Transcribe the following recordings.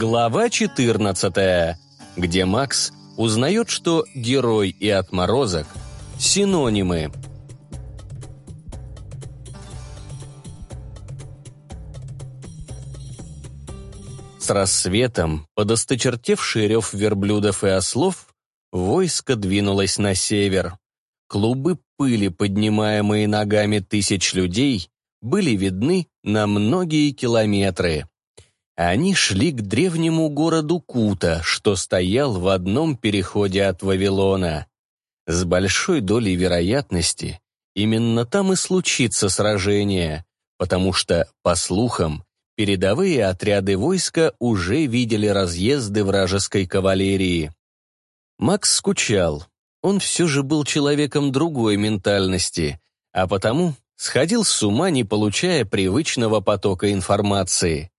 Глава 14, где Макс узнает, что герой и отморозок – синонимы. С рассветом, под осточертевший рев верблюдов и ослов, войско двинулось на север. Клубы пыли, поднимаемые ногами тысяч людей, были видны на многие километры. Они шли к древнему городу Кута, что стоял в одном переходе от Вавилона. С большой долей вероятности именно там и случится сражение, потому что, по слухам, передовые отряды войска уже видели разъезды вражеской кавалерии. Макс скучал. Он все же был человеком другой ментальности, а потому сходил с ума, не получая привычного потока информации.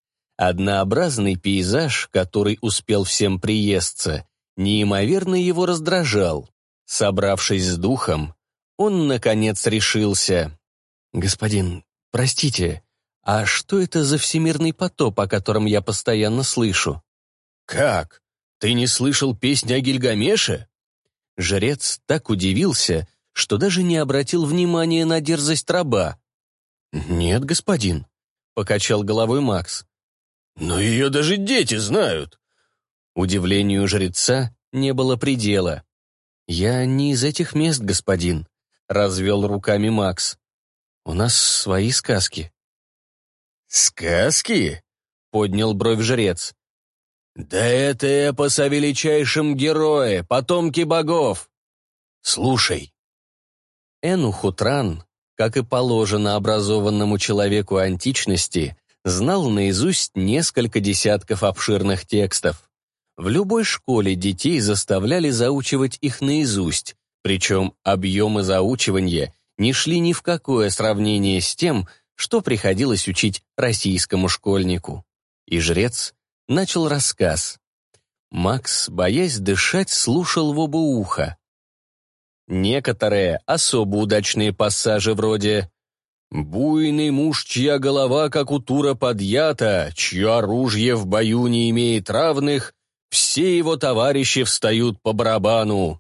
Однообразный пейзаж, который успел всем приесться, неимоверно его раздражал. Собравшись с духом, он, наконец, решился. «Господин, простите, а что это за всемирный потоп, о котором я постоянно слышу?» «Как? Ты не слышал песню о Гильгамеше?» Жрец так удивился, что даже не обратил внимания на дерзость раба. «Нет, господин», — покачал головой Макс. Но ее даже дети знают. Удивлению жреца не было предела. «Я не из этих мест, господин», — развел руками Макс. «У нас свои сказки». «Сказки?» — поднял бровь жрец. «Да это эпос о величайшем герое, потомке богов! Слушай!» Энухутран, как и положено образованному человеку античности, знал наизусть несколько десятков обширных текстов. В любой школе детей заставляли заучивать их наизусть, причем объемы заучивания не шли ни в какое сравнение с тем, что приходилось учить российскому школьнику. И жрец начал рассказ. Макс, боясь дышать, слушал в оба уха. Некоторые особо удачные пассажи вроде Буйный муж, чья голова, как у Тура, подъята, чье оружие в бою не имеет равных, все его товарищи встают по барабану.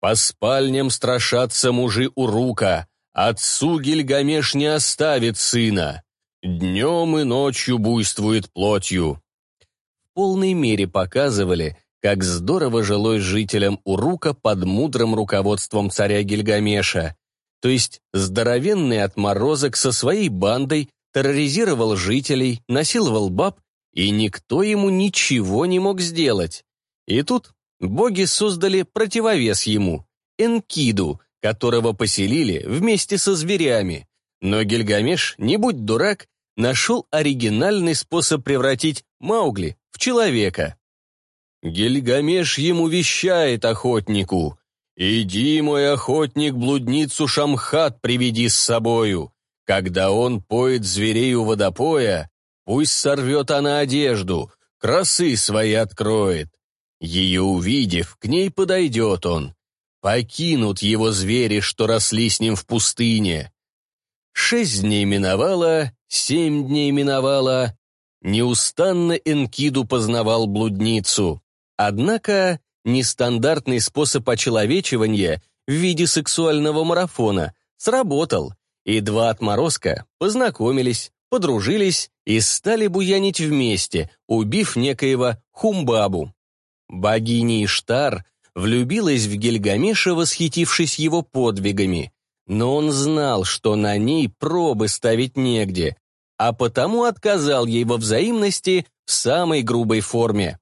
По спальням страшатся мужи Урука, отцу Гильгамеш не оставит сына. Днем и ночью буйствует плотью. В полной мере показывали, как здорово жилось жителям Урука под мудрым руководством царя Гильгамеша – то есть здоровенный отморозок со своей бандой терроризировал жителей, насиловал баб, и никто ему ничего не мог сделать. И тут боги создали противовес ему, Энкиду, которого поселили вместе со зверями. Но Гильгамеш, не будь дурак, нашел оригинальный способ превратить Маугли в человека. Гильгамеш ему вещает охотнику. «Иди, мой охотник, блудницу Шамхат приведи с собою. Когда он поет зверей у водопоя, пусть сорвет она одежду, красы свои откроет. Ее увидев, к ней подойдет он. Покинут его звери, что росли с ним в пустыне». Шесть дней миновало, семь дней миновало. Неустанно Энкиду познавал блудницу. Однако Нестандартный способ очеловечивания в виде сексуального марафона сработал, и два отморозка познакомились, подружились и стали буянить вместе, убив некоего Хумбабу. Богиня Иштар влюбилась в Гильгамеша, восхитившись его подвигами, но он знал, что на ней пробы ставить негде, а потому отказал ей во взаимности в самой грубой форме.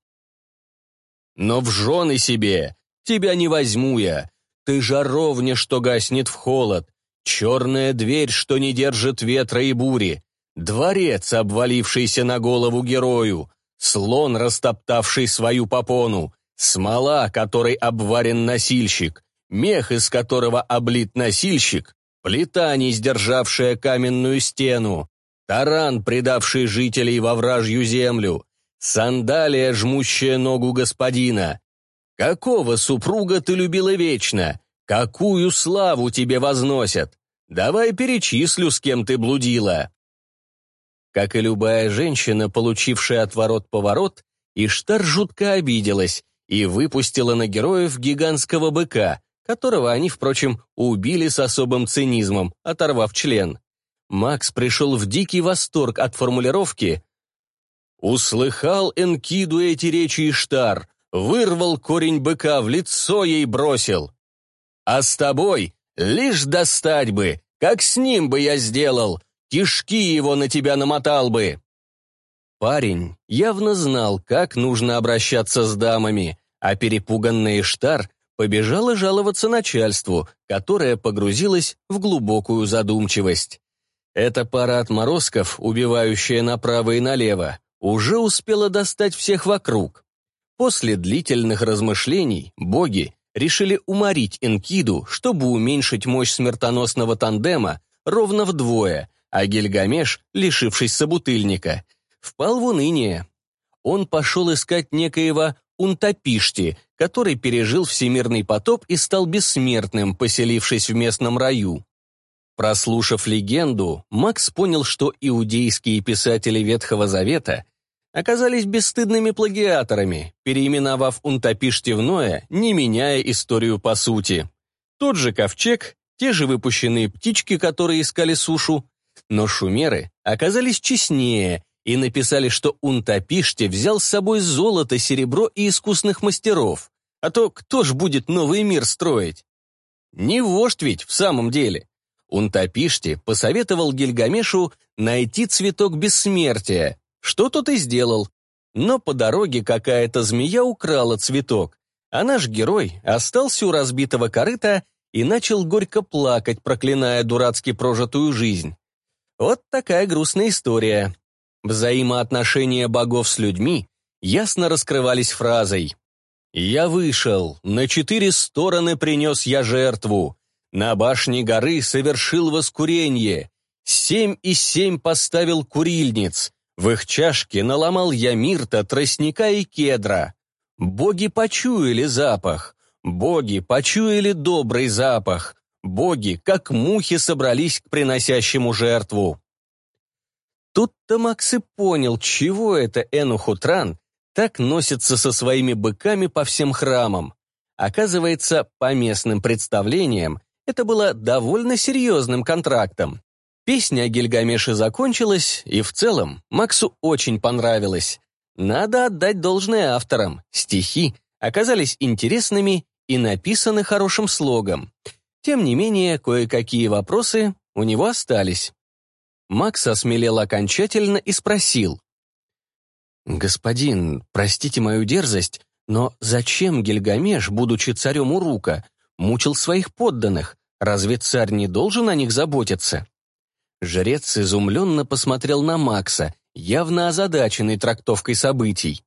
Но в жены себе тебя не возьму я. Ты жаровня, что гаснет в холод, черная дверь, что не держит ветра и бури, дворец, обвалившийся на голову герою, слон, растоптавший свою попону, смола, которой обварен носильщик, мех, из которого облит носильщик, плита, не сдержавшая каменную стену, таран, предавший жителей во вражью землю, Сандалия, жмущая ногу господина. Какого супруга ты любила вечно? Какую славу тебе возносят? Давай перечислю, с кем ты блудила». Как и любая женщина, получившая отворот-поворот, Иштар жутко обиделась и выпустила на героев гигантского быка, которого они, впрочем, убили с особым цинизмом, оторвав член. Макс пришел в дикий восторг от формулировки Услыхал Энкиду эти речи Иштар, вырвал корень быка, в лицо ей бросил. «А с тобой лишь достать бы, как с ним бы я сделал, кишки его на тебя намотал бы». Парень явно знал, как нужно обращаться с дамами, а перепуганный Иштар побежала жаловаться начальству, которое погрузилось в глубокую задумчивость. Это пара отморозков, убивающая направо и налево, уже успела достать всех вокруг. После длительных размышлений боги решили уморить Энкиду, чтобы уменьшить мощь смертоносного тандема ровно вдвое, а Гильгамеш, лишившись собутыльника, впал в уныние. Он пошел искать некоего Унтапишти, который пережил всемирный потоп и стал бессмертным, поселившись в местном раю. Прослушав легенду, Макс понял, что иудейские писатели Ветхого Завета оказались бесстыдными плагиаторами, переименовав Унтопиште в Ноя, не меняя историю по сути. Тот же ковчег, те же выпущенные птички, которые искали сушу, но шумеры оказались честнее и написали, что Унтопиште взял с собой золото, серебро и искусных мастеров. А то кто ж будет новый мир строить? Не вождь ведь в самом деле. Унтапишти посоветовал Гильгамешу найти цветок бессмертия, что тот и сделал. Но по дороге какая-то змея украла цветок, а наш герой остался у разбитого корыта и начал горько плакать, проклиная дурацки прожитую жизнь. Вот такая грустная история. Взаимоотношения богов с людьми ясно раскрывались фразой «Я вышел, на четыре стороны принес я жертву, на башне горы совершил воскурение, семь и семь поставил курильниц, в их чашке наломал я мирта, тростника и кедра. Боги почуяли запах, боги почуяли добрый запах, боги, как мухи, собрались к приносящему жертву. Тут-то Макс и понял, чего это Энухутран так носится со своими быками по всем храмам. Оказывается, по местным представлениям, это было довольно серьезным контрактом. Песня о Гильгамеше закончилась, и в целом Максу очень понравилось. Надо отдать должное авторам. Стихи оказались интересными и написаны хорошим слогом. Тем не менее, кое-какие вопросы у него остались. Макс осмелел окончательно и спросил. «Господин, простите мою дерзость, но зачем Гильгамеш, будучи царем Урука, мучил своих подданных. Разве царь не должен о них заботиться? Жрец изумленно посмотрел на Макса, явно озадаченный трактовкой событий.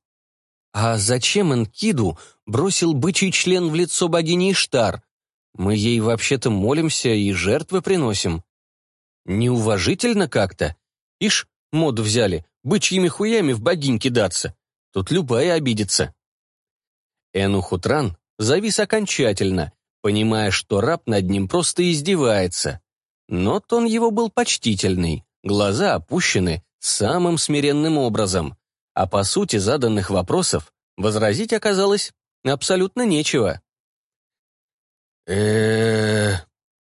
А зачем Энкиду бросил бычий член в лицо богини Иштар? Мы ей вообще-то молимся и жертвы приносим. Неуважительно как-то. Ишь, мод взяли, бычьими хуями в богинь кидаться. Тут любая обидится. Энухутран завис окончательно, понимая, что раб над ним просто издевается. Но тон его был почтительный, глаза опущены самым смиренным образом, а по сути заданных вопросов возразить оказалось абсолютно нечего. э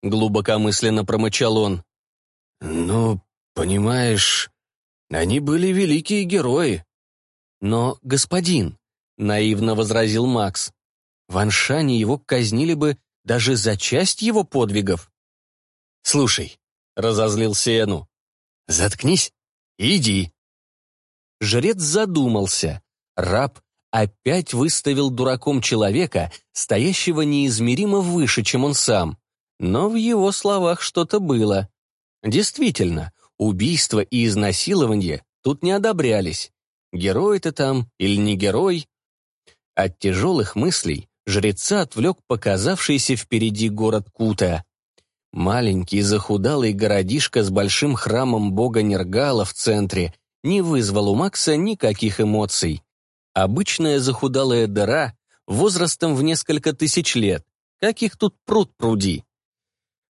глубокомысленно промычал он. «Ну, понимаешь, они были великие герои». «Но, господин», — наивно возразил Макс, — «в Аншане его казнили бы даже за часть его подвигов. «Слушай», — разозлился Эну, — «заткнись и иди». Жрец задумался. Раб опять выставил дураком человека, стоящего неизмеримо выше, чем он сам. Но в его словах что-то было. Действительно, убийство и изнасилование тут не одобрялись. Герой ты там или не герой? От тяжелых мыслей Жреца отвлек показавшийся впереди город Кута. Маленький захудалый городишко с большим храмом бога Нергала в центре не вызвал у Макса никаких эмоций. Обычная захудалая дыра возрастом в несколько тысяч лет. Каких тут пруд пруди.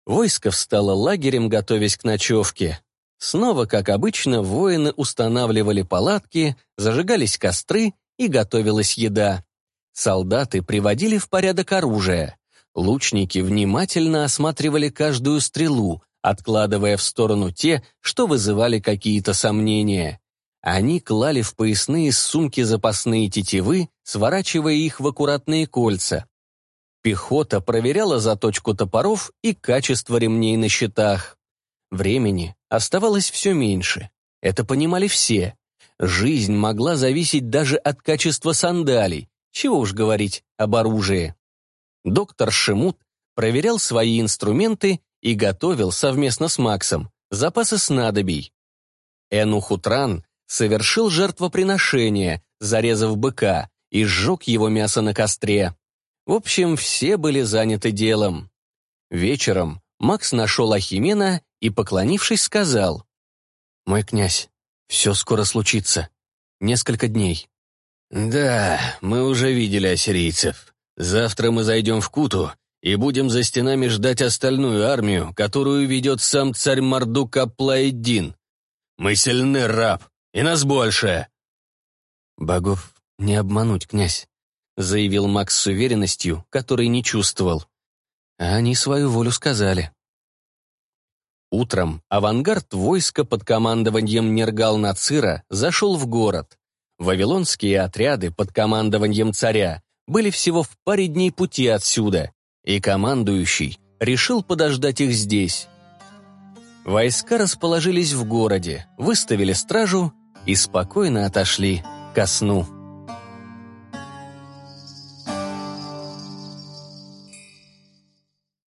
Войско встало лагерем, готовясь к ночевке. Снова, как обычно, воины устанавливали палатки, зажигались костры и готовилась еда. Солдаты приводили в порядок оружие. Лучники внимательно осматривали каждую стрелу, откладывая в сторону те, что вызывали какие-то сомнения. Они клали в поясные сумки запасные тетивы, сворачивая их в аккуратные кольца. Пехота проверяла заточку топоров и качество ремней на щитах. Времени оставалось все меньше. Это понимали все. Жизнь могла зависеть даже от качества сандалий, чего уж говорить об оружии. Доктор Шимут проверял свои инструменты и готовил совместно с Максом запасы снадобий. Энухутран совершил жертвоприношение, зарезав быка, и сжег его мясо на костре. В общем, все были заняты делом. Вечером Макс нашел Ахимена и, поклонившись, сказал, «Мой князь, все скоро случится. Несколько дней. «Да, мы уже видели ассирийцев. Завтра мы зайдем в Куту и будем за стенами ждать остальную армию, которую ведет сам царь Мардук Аплайдин. Мы сильны, раб, и нас больше!» «Богов не обмануть, князь», — заявил Макс с уверенностью, которой не чувствовал. А они свою волю сказали. Утром авангард войска под командованием Нергал Нацира зашел в город. Вавилонские отряды под командованием царя были всего в паре дней пути отсюда, и командующий решил подождать их здесь. Войска расположились в городе, выставили стражу и спокойно отошли ко сну.